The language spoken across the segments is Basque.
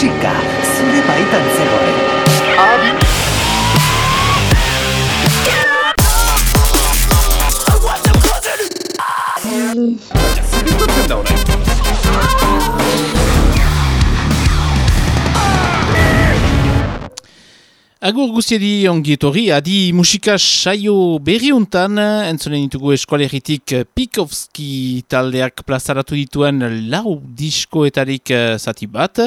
musika zure baitan zegoen. Adi! Zer da Agur guztiedi ongietori, adi musika saio berriuntan, entzonen ditugu eskualeritik Pikovski taldeak plazaratu dituen lau diskoetarik eh, zati bat.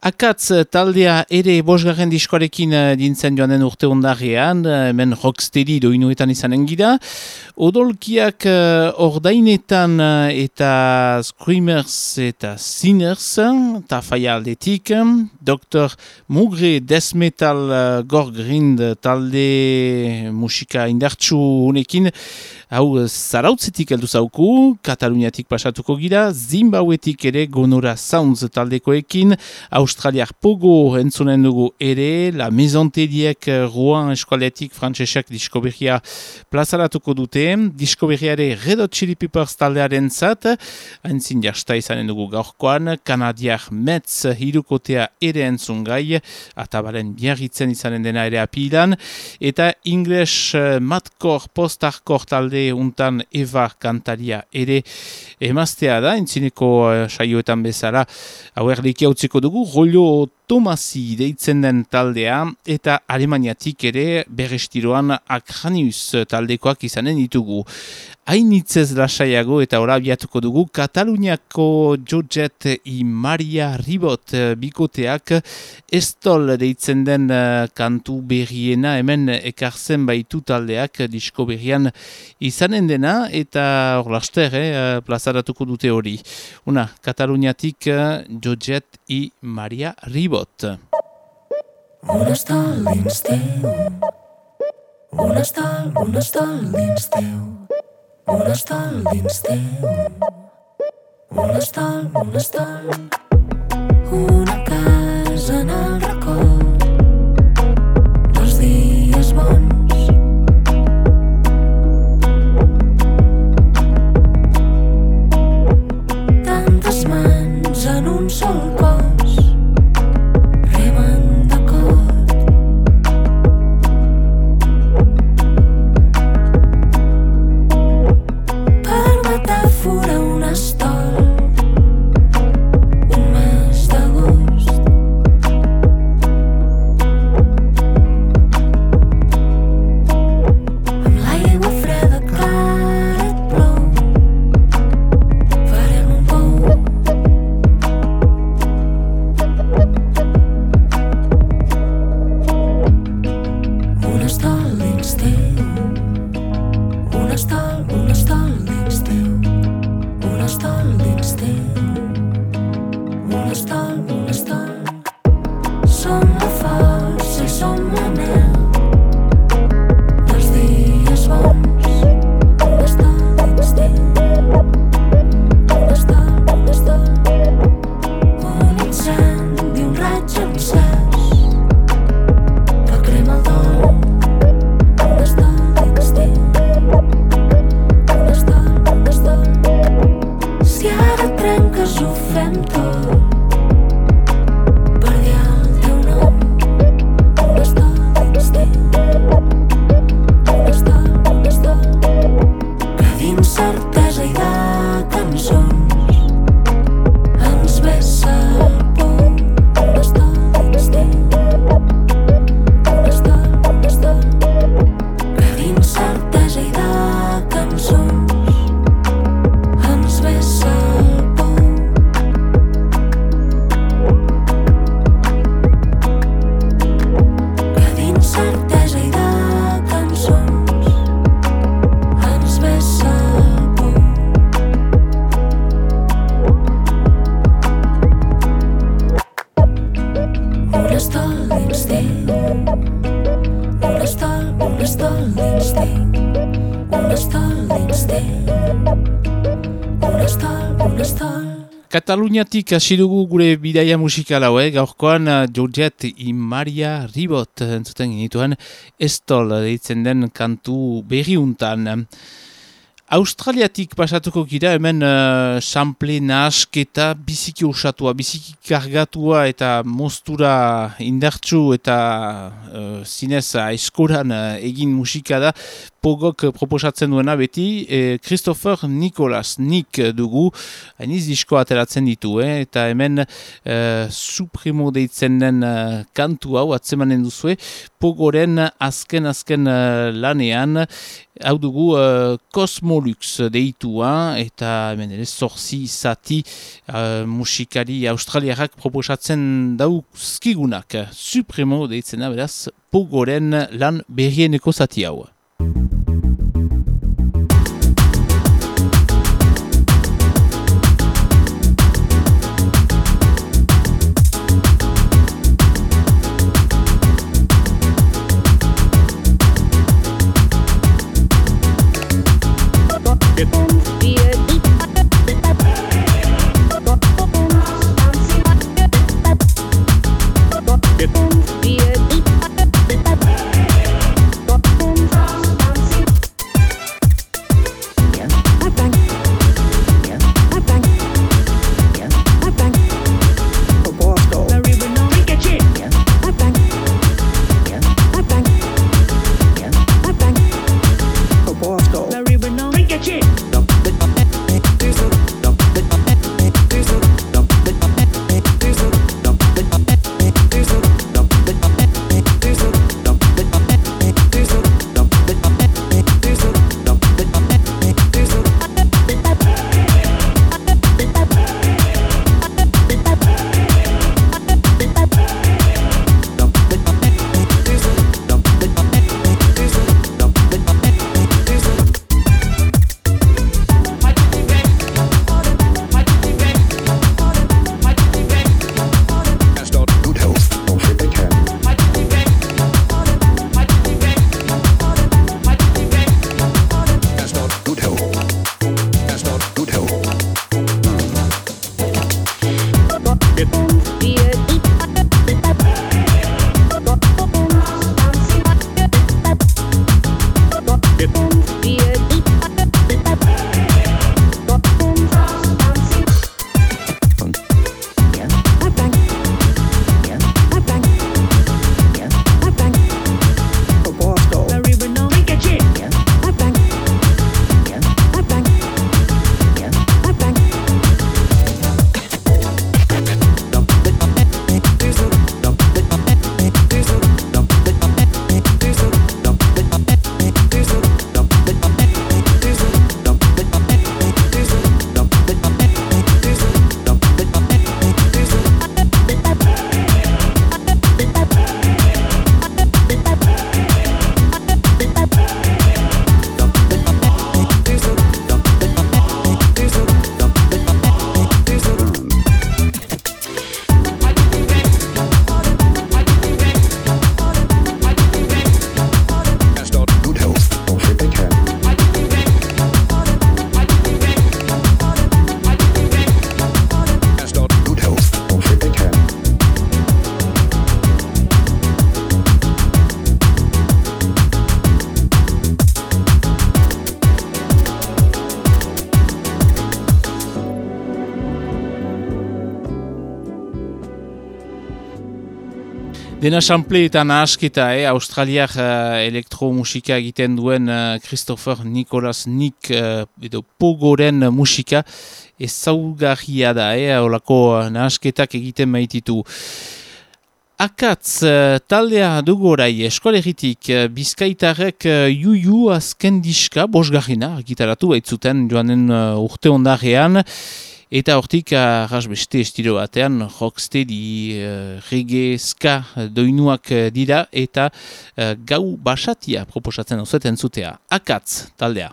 Akatz taldea ere bosgarren diskoarekin eh, dintzen joan den urte ondarean, eh, hemen rocksteady doinuetan izanen gira. Odolkiak ordainetan eta screamers eta sinners, eta faia aldetik. Dr. Mugre Desmetal Gorgrind talde musika indartsu unekin, Hau, zarautzetik heldu zauku, Kataluniatik pasatuko gira, Zimbauetik ere Gonora Sounds taldekoekin, Australiak Pogo entzunen dugu ere, La Mezontediek Rouen eskualetik frantsesak diskoberria plazaratuko dute, diskoberriare Red Hot Chili Peppers taldearen zat, haintzin jasta izanen dugu gaurkoan, Kanadiak Metz hirukotea ere entzun gai, atabaren biarritzen izanen dena ere apilan, eta English Madcore Post-Hardcore talde untan Eva kantaria ere emaztea da, entzineko uh, saioetan bezala, hau erliki hau dugu, rollo Tomasi deitzen den taldea eta Alemaniatik ere berrestiroan Akranius taldekoak izanen ditugu. Hainitzez lasaiago eta horabiatuko dugu Kataluniako Jojet i Maria Ribot bikoteak estol deitzen den eh, kantu berriena hemen ekartzen baitu taldeak disko berrian izanen dena eta hor laster eh, plazaratuko dute hori. Una, Kataluniatik eh, Jojet i Maria Ribot. Un estol dins teu Un estol, un estol dins teu un estal dins teu. Un estal, un estal. Una casa en el racó Thank you. Kataluniatik hasi dugu gure bidaia musikal hau, eh? gaurkoan uh, Georgette i Maria Ribot entzuten genituen estol deitzen den kantu berriuntan. Australiatik pasatuko gira hemen uh, sample nahasketa biziki usatua, biziki kargatua eta mostura indartsu eta uh, zinez aizkoran uh, egin musika da pogok proposatzen duena beti, e, Christopher Nicholas Nick dugu, hainiz disko ateratzen ditu, eh? eta hemen e, supremo deitzen den e, kantu hau atzemanen duzue, pogoren azken-azken e, lanean, hau dugu e, Cosmolux deitua, eta hemen ere zorzi zati e, musikari australiarak proposatzen dauzkigunak, supremo deitzen da, beraz, pogoren lan berrieneko zati hau. Dena sample eta nahasketa, eh? Australiak uh, elektromusika egiten duen uh, Christopher Nicholas Nick uh, edo Pogoren musika ezaugarria da, eh? Olako uh, nahasketak egiten maititu. Akatz, uh, taldea dugorai eskolegitik uh, bizkaitarek uh, juju azken diska, bosgarrina, gitaratu baitzuten joanen urte ondarean, Eta hortik, arras beste estilo batean, rocksteady, uh, reggae, ska, doinuak uh, dira, eta uh, gau basatia proposatzen ozueten zutea. Akatz, taldea.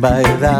Bai da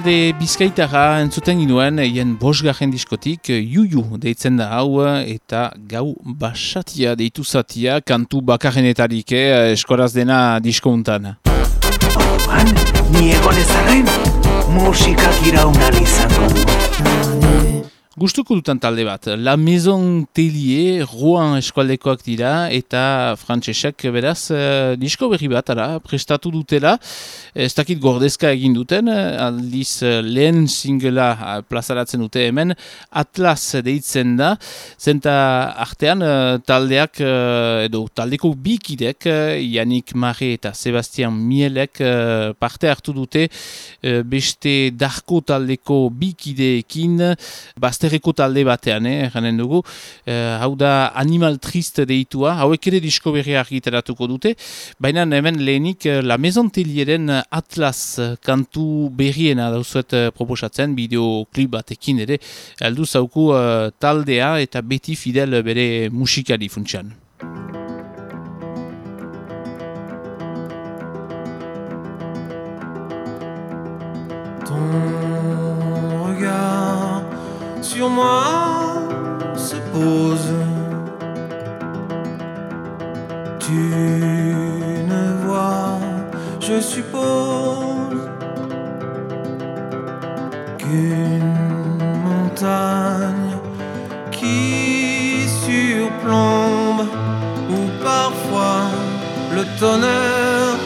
talde bizkaitara entzuten ginuen hien bosgarren diskotik Juju deitzen da hau eta gau basatia deitu zatia kantu bakarrenetarik eh, eskoraz dena diskountan. Orduan, ni egon ezaren musikak iraunan izango du. Gustuko dutan talde bat, La Maison Tellier, Rouen eskualdekoak dira, eta frantsesek beraz, eh, disko berri bat, ara, prestatu dutela, ez dakit gordezka egin duten, eh, aldiz eh, lehen singela plazaratzen dute hemen, Atlas deitzen da, zenta artean taldeak, edo taldeko bikidek, Yannick Mare eta Sebastian Mielek parte hartu dute, beste darko taldeko bikideekin, bazterreko talde batean, eh, janen dugu, eh, hau da Animal Trist deitua, hauek ere disko berria argitaratuko dute, baina hemen lehenik eh, La Maison Tellieren Atlas eh, kantu berriena dauzuet eh, proposatzen, bideoklip batekin ere, heldu zauku eh, taldea eta beti fidel bere musikari funtsan. Ton sur moi se pose. Tu ne vois, je suppose, qu'une montagne qui surplombe, ou parfois le tonnerre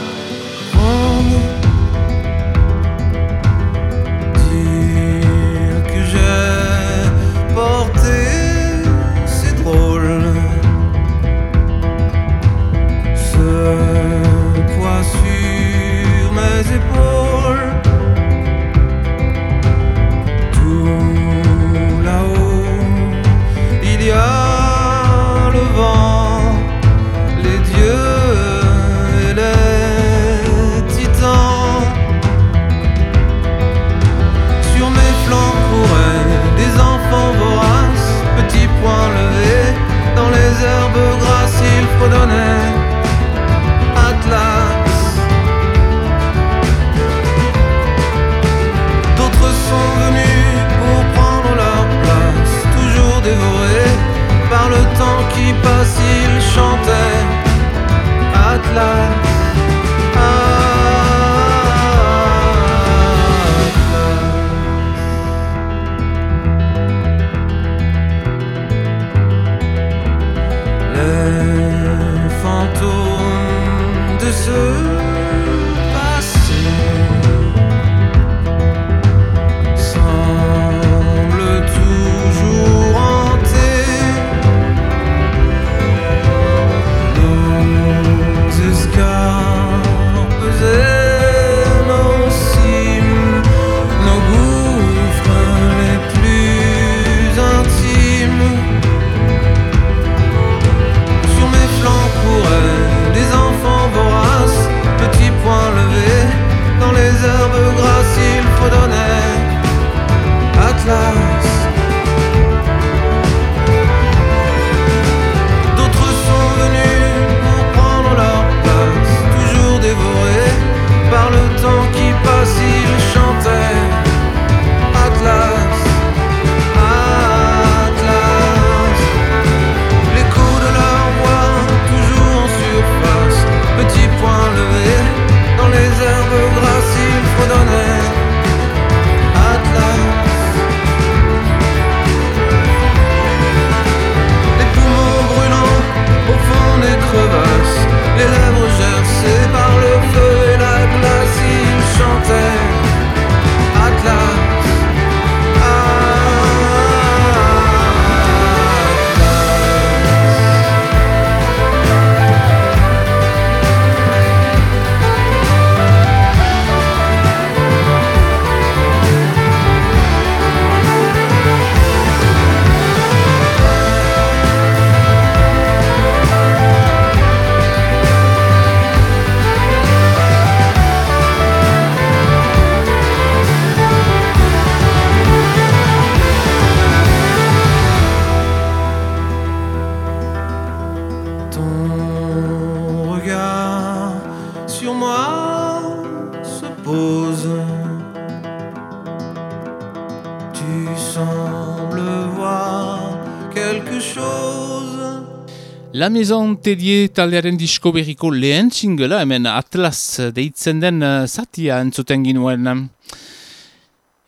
La Maison Tellier taldearen disko berriko lehen txingela, hemen Atlas deitzen den uh, zatia entzuten ginuen.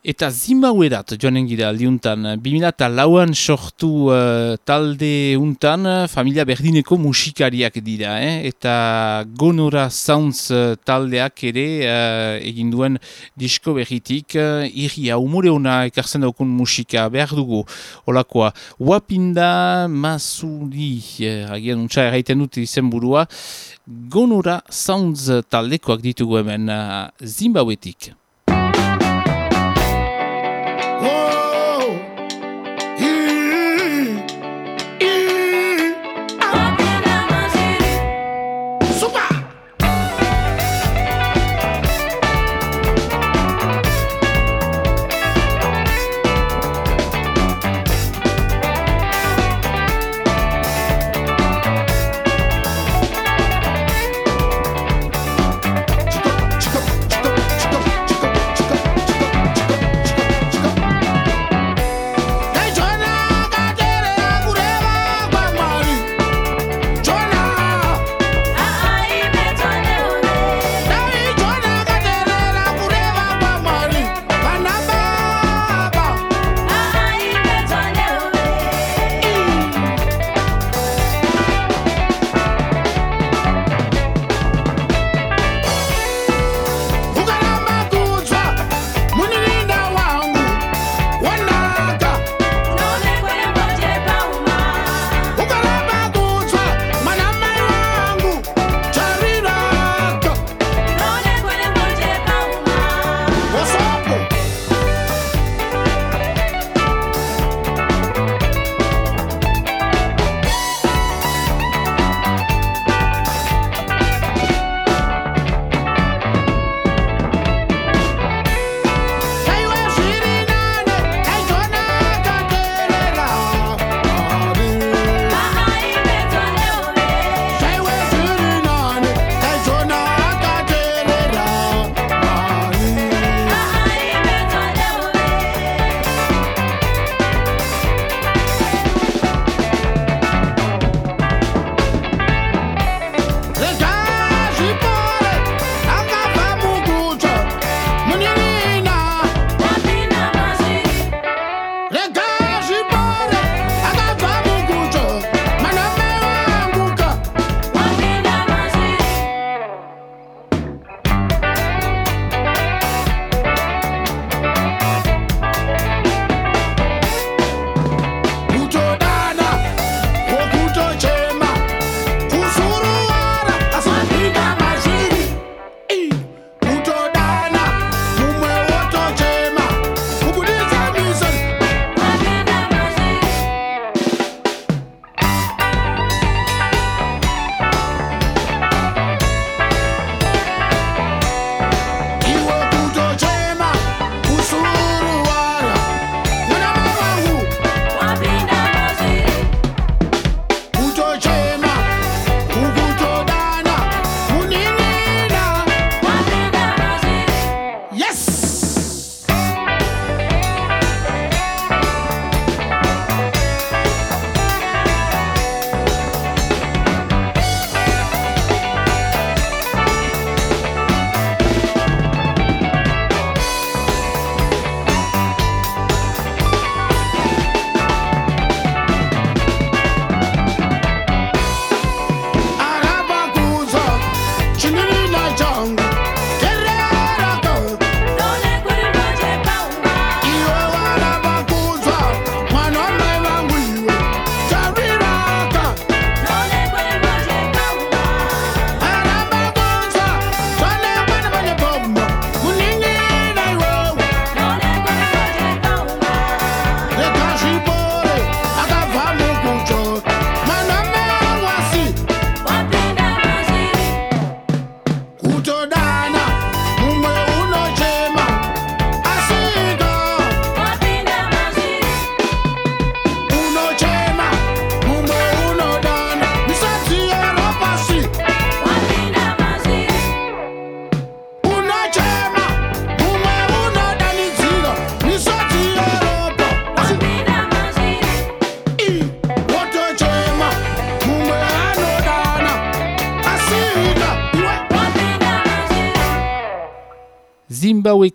Eta Zimbabwerat joanen gira aldiuntan, 2000 lauan sortu uh, talde untan, familia berdineko musikariak dira, eh? eta Gonora Sounds uh, taldeak ere uh, egin duen disko berritik, uh, irria umore ona ekartzen daukun musika behar dugu, olakoa, wapinda masuri, uh, agian untsa erraiten dut izen burua, Gonora Sounds taldekoak ditugu hemen uh, Zimbabwetik. Oh.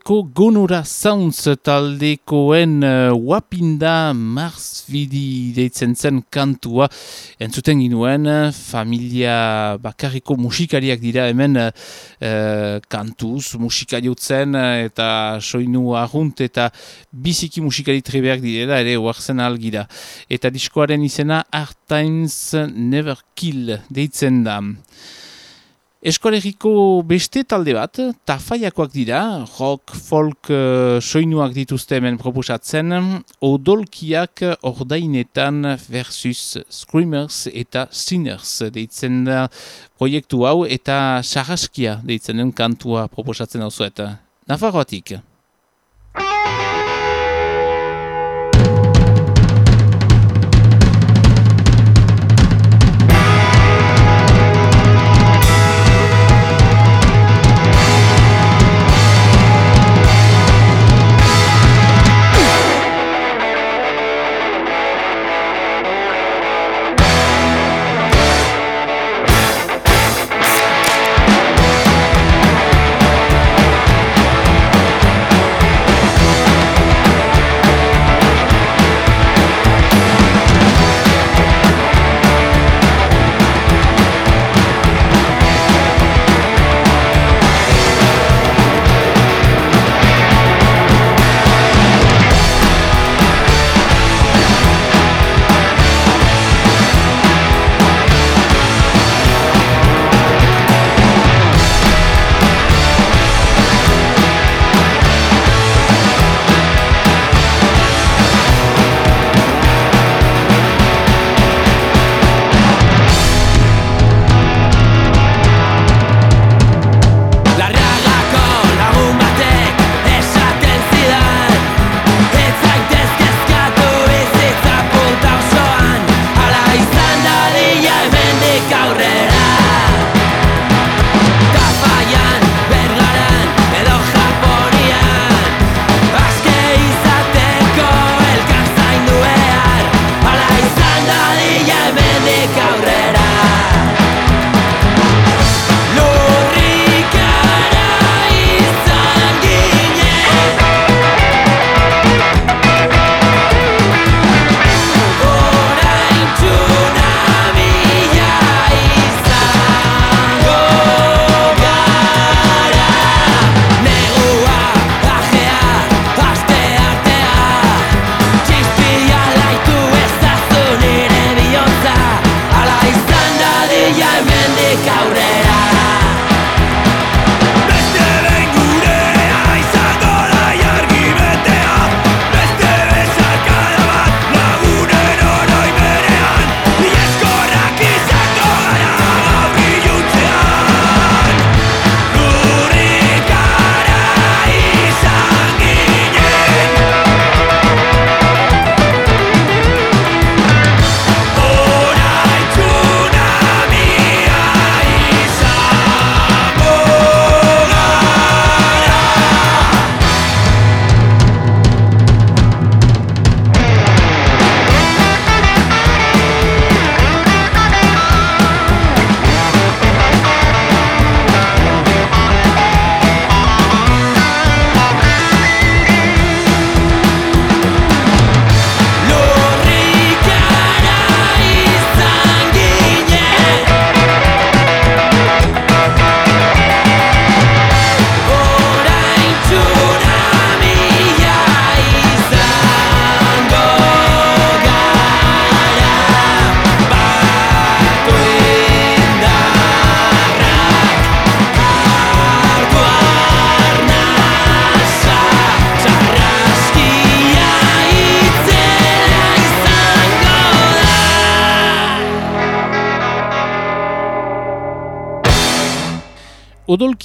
Zimbabweko Gonora Sounds taldekoen uh, Wapinda Mars Vidi deitzen zen kantua. Entzuten ginuen familia bakarriko musikariak dira hemen uh, kantuz musikariotzen eta soinu ahunt eta biziki musikari trebeak direla ere oartzen algira eta diskoaren izena Art Times Never Kill deitzen da Eskolegiko beste talde bat, tafaiakoak dira, rock, folk, uh, soinuak dituzte hemen proposatzen, odolkiak ordainetan versus screamers eta sinners deitzen da proiektu hau eta sarraskia deitzen den kantua proposatzen hau zuet. Nafarroatik.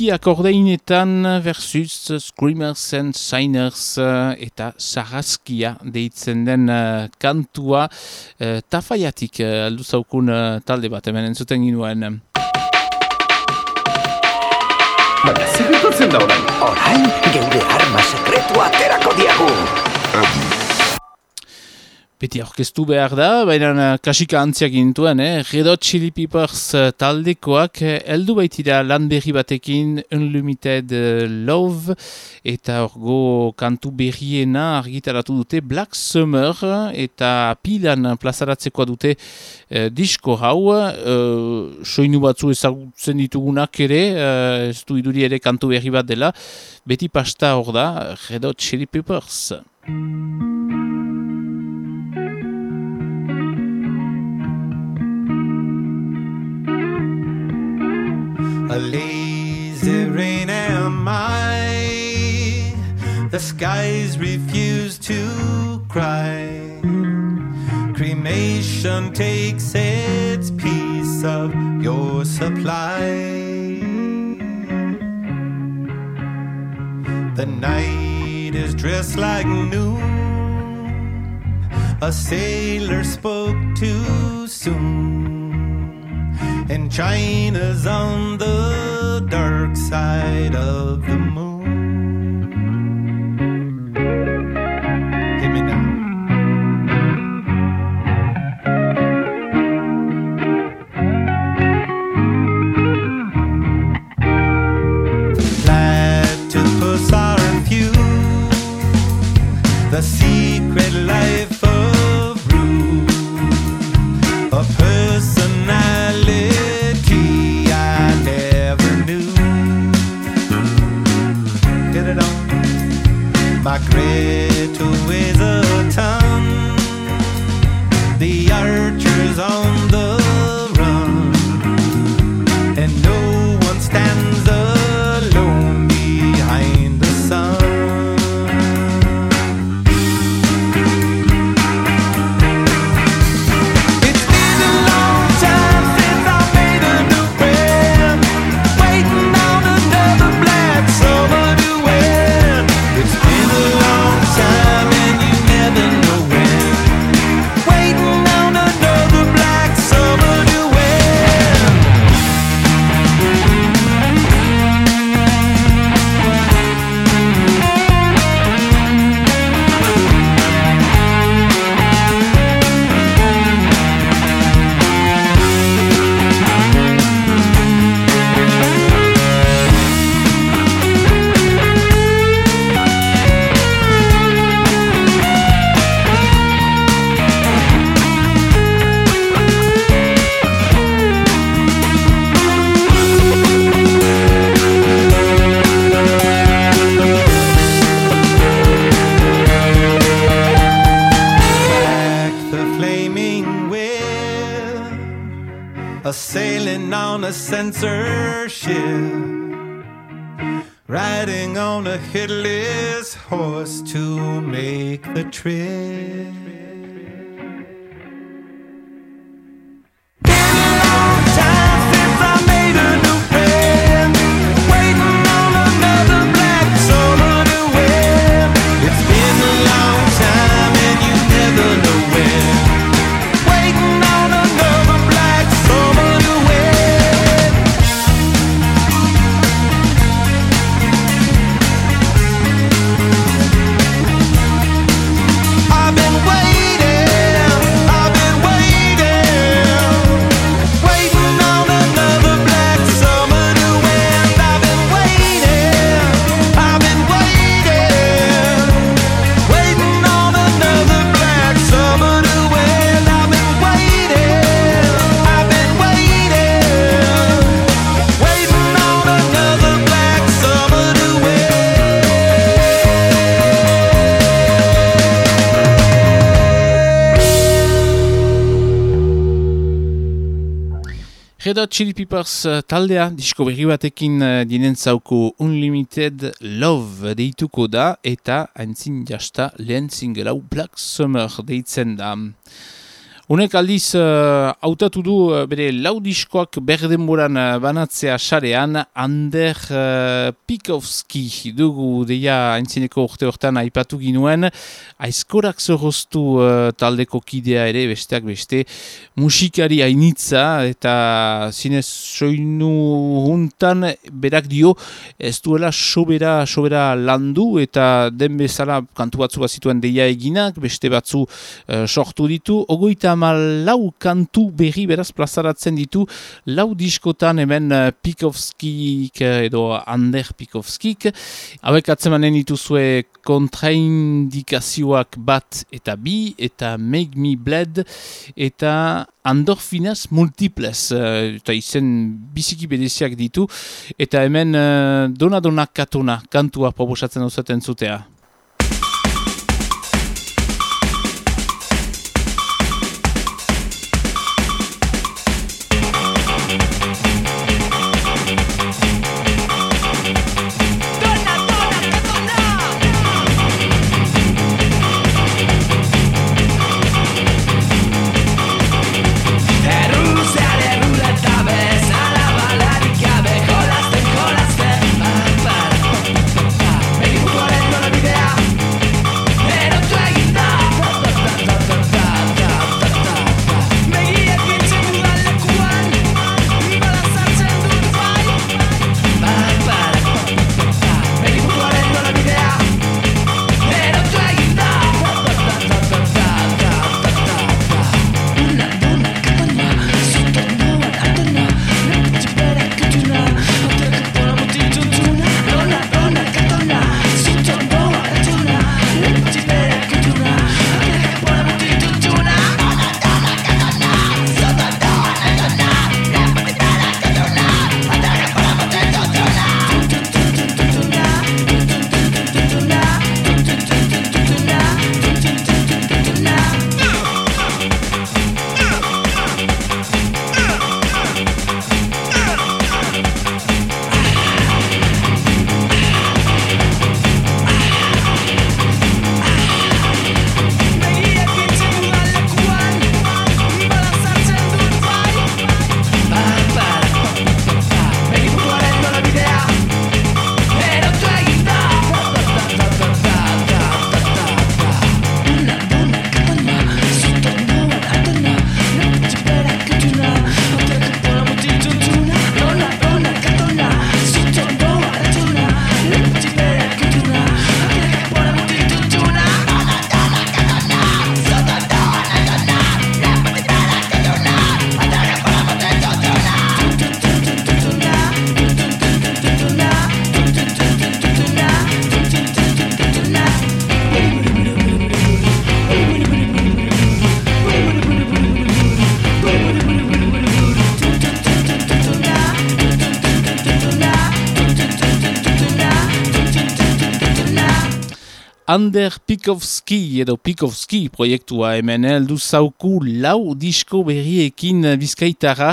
Odolkiak ordeinetan versus Screamers and Signers uh, eta Sarraskia deitzen den uh, kantua uh, tafaiatik uh, aldu zaukun uh, talde bat hemen entzuten ginuen. Baina, zer da orain? Orain, geure arma sekretua aterako diagu. Beti aurkeztu behar da, baina uh, kasika antziak gintuen, eh? Red Hot Chili Peppers uh, taldekoak eh, heldu baitira lan berri batekin Unlimited Love eta orgo kantu berriena argitaratu dute Black Summer eta pilan plazaratzekoa dute uh, disko hau uh, soinu batzu ezagutzen ditugunak ere uh, ez du iduri ere kantu berri bat dela beti pasta hor da Red Hot Chili Peppers A lazy rain am I. The skies refuse to cry. Cremation takes its piece of your supply. The night is dressed like noon. A sailor spoke too soon and China's on the dark side of the moon. my. Hot Chili Peppers uh, taldea, disko berri batekin uh, dinen zauko Unlimited Love deituko da, eta haintzin jasta lehen single hau Black Summer deitzen da. Honek aldiz uh, hautatu du uh, bere laudiskoak berdenboran uh, banatzea sarean. Ander uh, Pikovski dugu deia aintzineko urte hortan aipatu ginuen. Aizkorak zorroztu uh, taldeko kidea ere besteak beste musikari hainitza eta zinez soinu juntan berak dio ez duela sobera, sobera landu eta den bezala kantu batzu bat zituen deia eginak, beste batzu uh, sortu ditu, ogoita lau kantu berri beraz plazaratzen ditu, lau diskotan hemen uh, Pikovskik edo Ander Pikovskik, hauek atzemanen dituzue kontraindikazioak bat eta bi, eta Make Me Bled, eta Andorfinas Multiples, uh, eta izen biziki bedeziak ditu, eta hemen uh, dona dona katona kantua proposatzen duzaten zutea. Ander Pikovski edo Pikovski proiektua hemen heldu zauku lau disko berriekin bizkaitara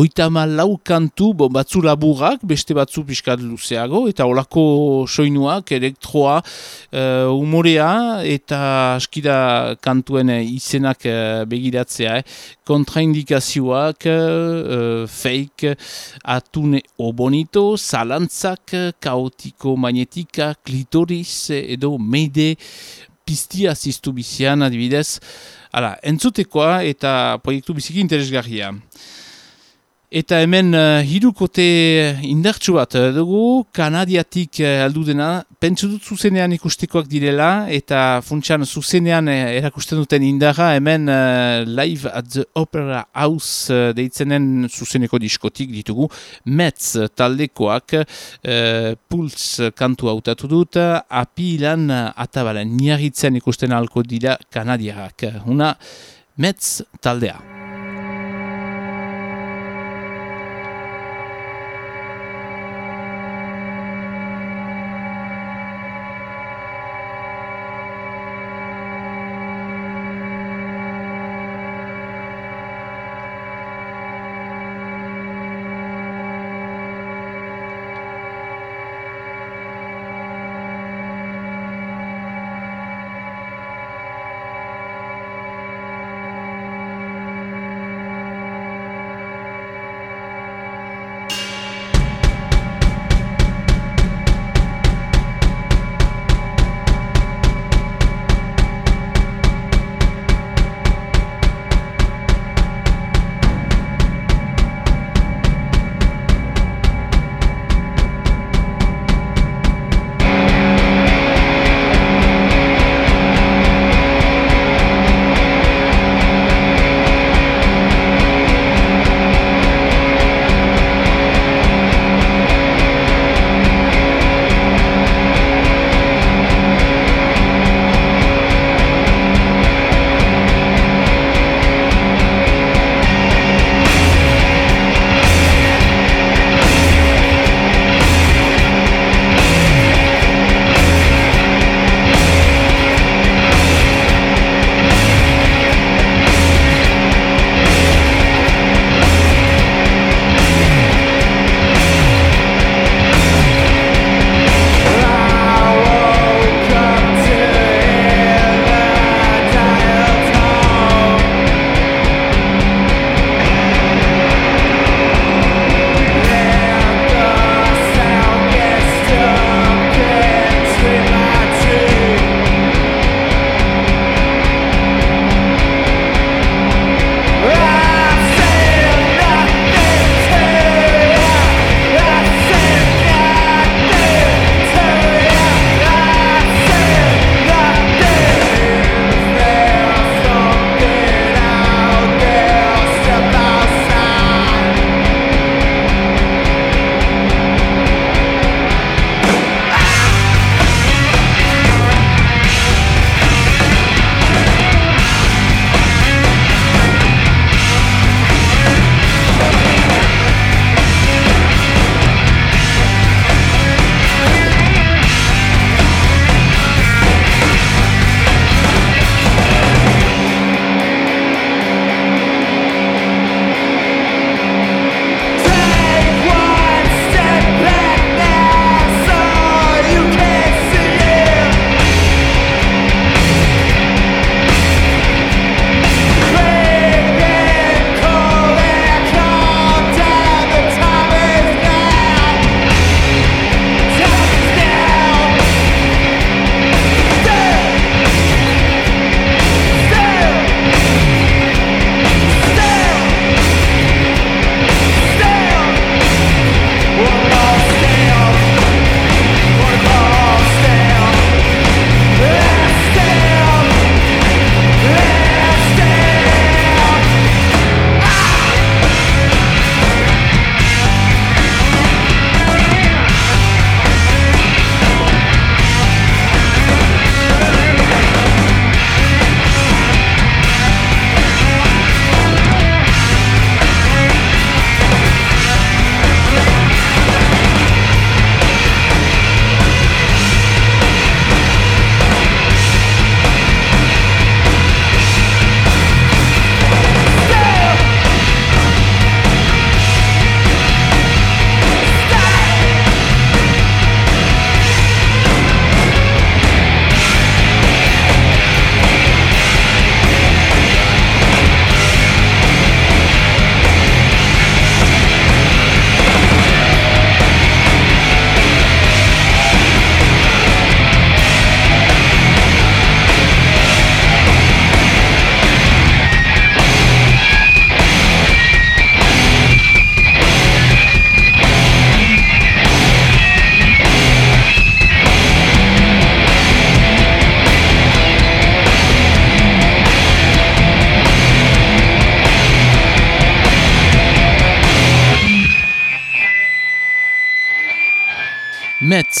oitama lau kantu bo, batzu laburak, beste batzu pixkat luzeago eta olako soinuak, elektroa, uh, humorea eta askida kantuen izenak uh, begiratzea, eh? Kontraindikazioak, uh, fake, atune obonito, zalantzak, kaotiko magnetika, klitoris edo meide piztia ziztu bizian adibidez. Hala, entzutekoa eta proiektu biziki interesgarria. Eta hemen uh, hirukote indartsu bat uh, dugu, kanadiatik aldu dena, pentsu dut zuzenean ikustekoak direla, eta funtsan zuzenean erakusten duten indarra, hemen uh, live at the opera house uh, deitzenen zuzeneko diskotik ditugu, Metz taldekoak uh, puls kantu hautatu dut, apilan atabalen niarritzen ikusten alko dira kanadiarak. Una Metz taldea.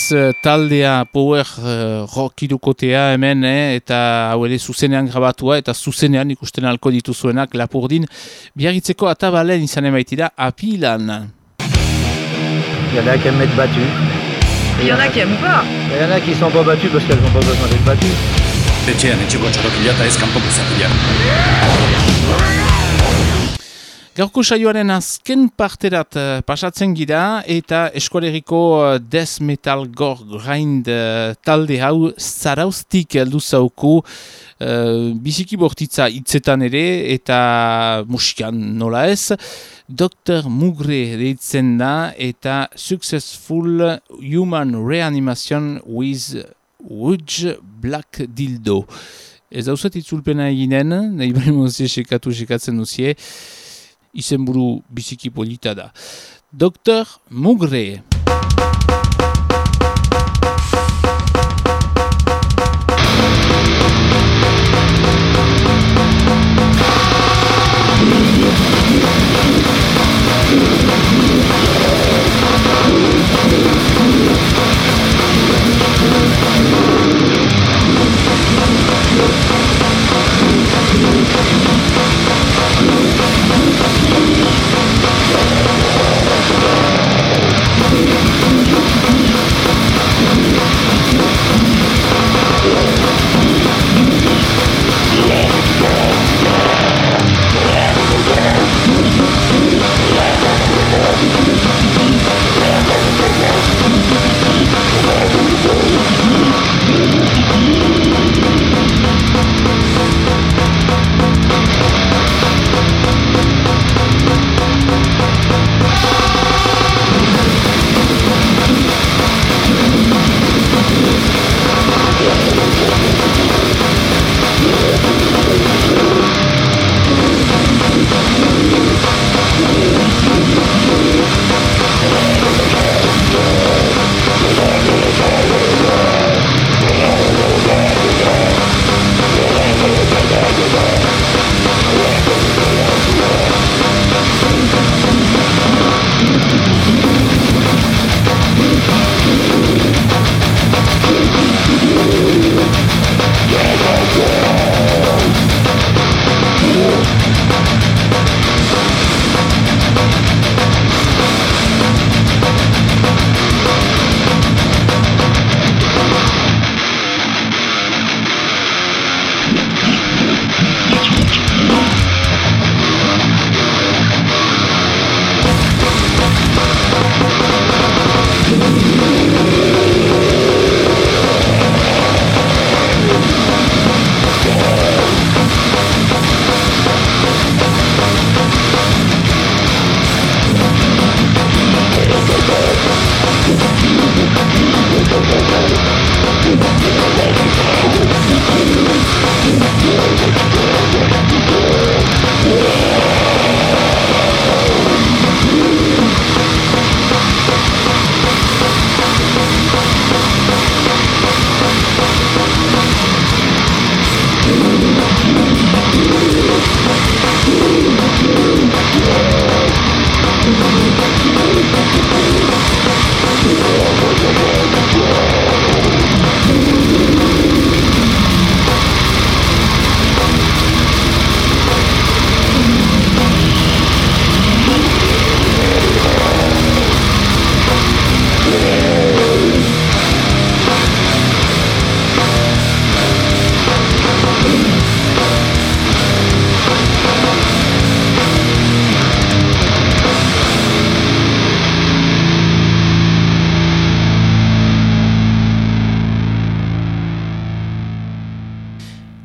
Metz eh, taldea power uh, rock irukotea hemen, eh, eta hau ere zuzenean grabatua, eta zuzenean ikusten alko dituzuenak lapurdin, biarritzeko atabalen izan emaitira apilan. Il y en a qui aiment être battus. Il y en a qui aiment pas. Il y en a qui sont pas battus parce qu'elles n'ont pas besoin d'être battues. Etxean etxeko txorokila eta ez kanpoko zapila. Gaurko saioaren azken parterat uh, pasatzen gira eta eskoleriko uh, death metal gore grind uh, talde hau zaraustik heldu zauku uh, biziki bortitza hitzetan ere eta musikan nola ez. Dr. Mugre deitzen da eta Successful Human Reanimation with Wudge Black Dildo. Ez dauzet itzulpena eginen, nahi bali mozie sekatu sekatzen duzie, izenburu biziki polita da. Dr. Mugre.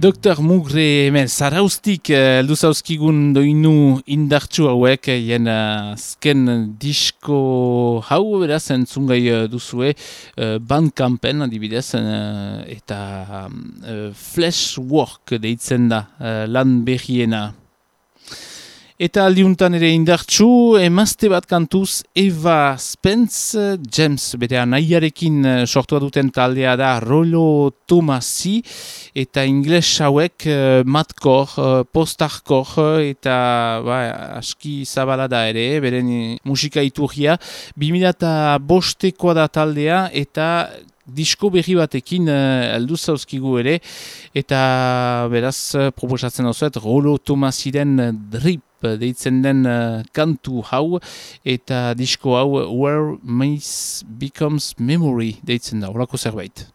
Dr. Mugre hemen zaraustik heldu zauzkigun doinu indartsu hauek jen azken disko hau beraz entzungai eh, duzue uh, bandkampen adibidez uh, eta uh, flashwork deitzen da uh, lan behiena. Eta aldiuntan ere indartxu, emazte bat kantuz Eva Spence, James bere nahiarekin eh, sortua duten taldea da Rolo Tomasi, eta ingles hauek uh, matkor, uh, postarkor, eta ba, aski zabala da ere, beren musika iturria. 2000 bostekoa da taldea, eta disko berri batekin uh, aldu zauzkigu ere, eta beraz proposatzen osoet, Rolo Tomasiren drip deitzen den uh, kantu hau eta disko hau Where Mace Becomes Memory deitzen da, horako zerbait.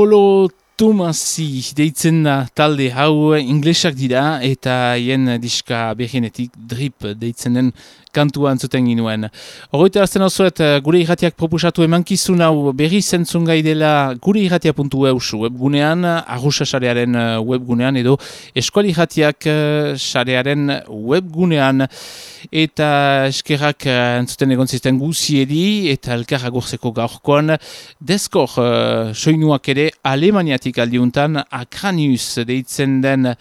Rolo Tomasi deitzen da talde hau inglesak dira eta hien diska berrienetik drip deitzen den kantua antzuten ginuen. Horreita azten osoet, gure irratiak propusatu emankizun hau berri zentzun gai dela gure irratia.eus webgunean, arruxa sarearen eh, webgunean edo eskuali irratiak eh, sarearen webgunean eta eskerrak entzuten egon zisten guziedi eta elkarra gorzeko gaurkoan deskor uh, soinuak ere Alemaniatik aldiuntan akranius deitzen den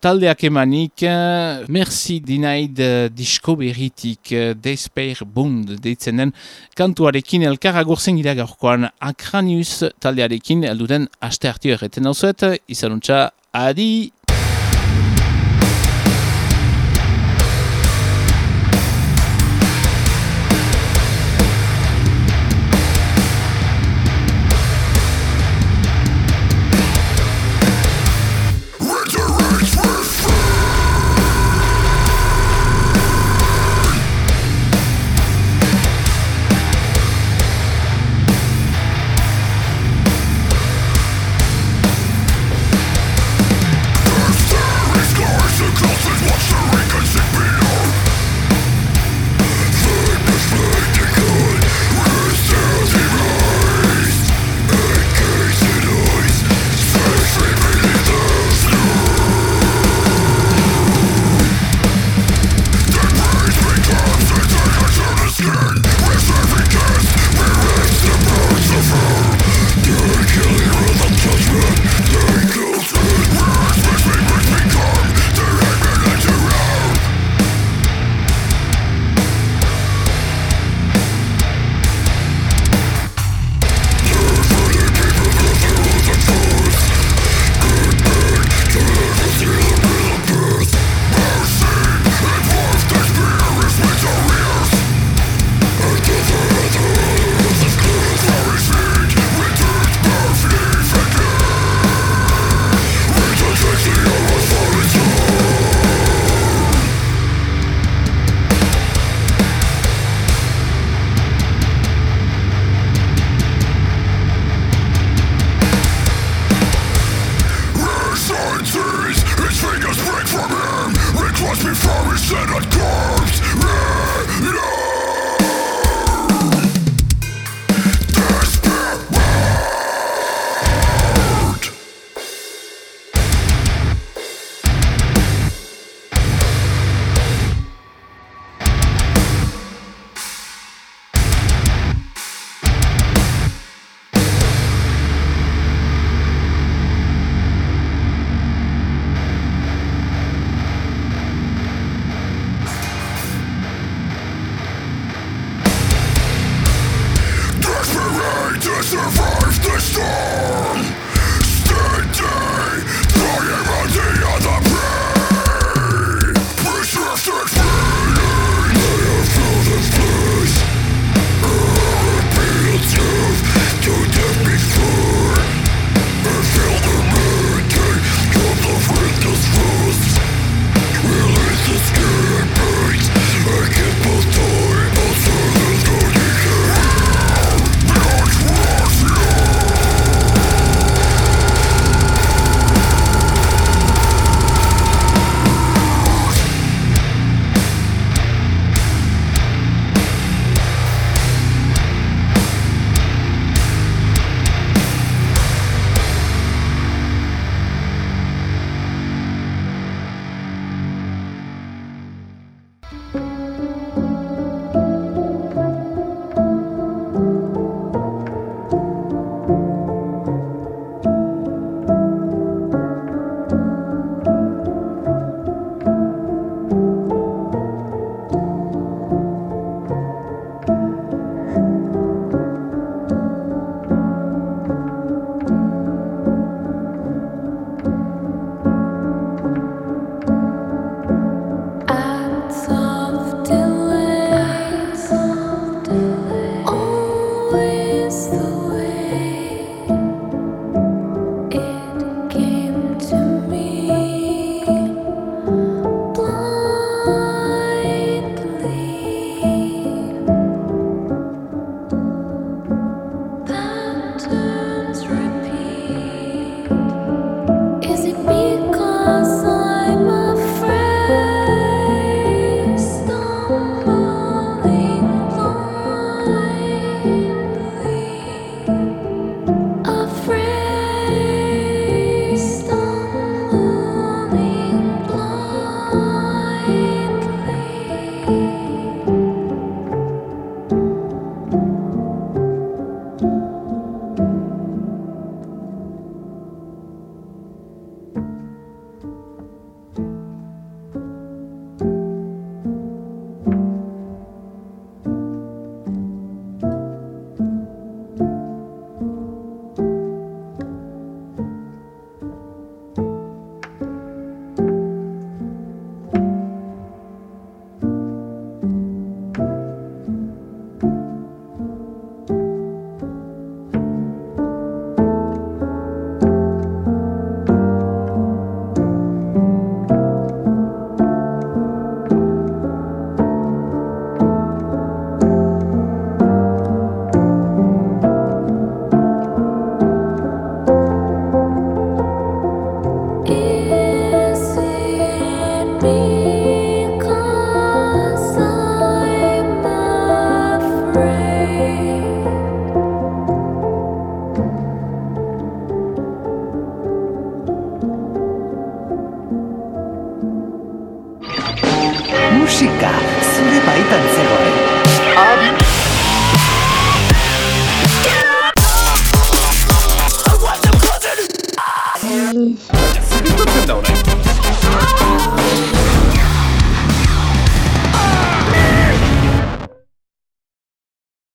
taldeak emanik, merci dinaid disko berritik Despair Bund deitzen den kantuarekin elkarra gorzen gira gaurkoan akranius taldearekin elduden aste hartio erreten hau zuet, izanuntza, adi! survive. Sign of.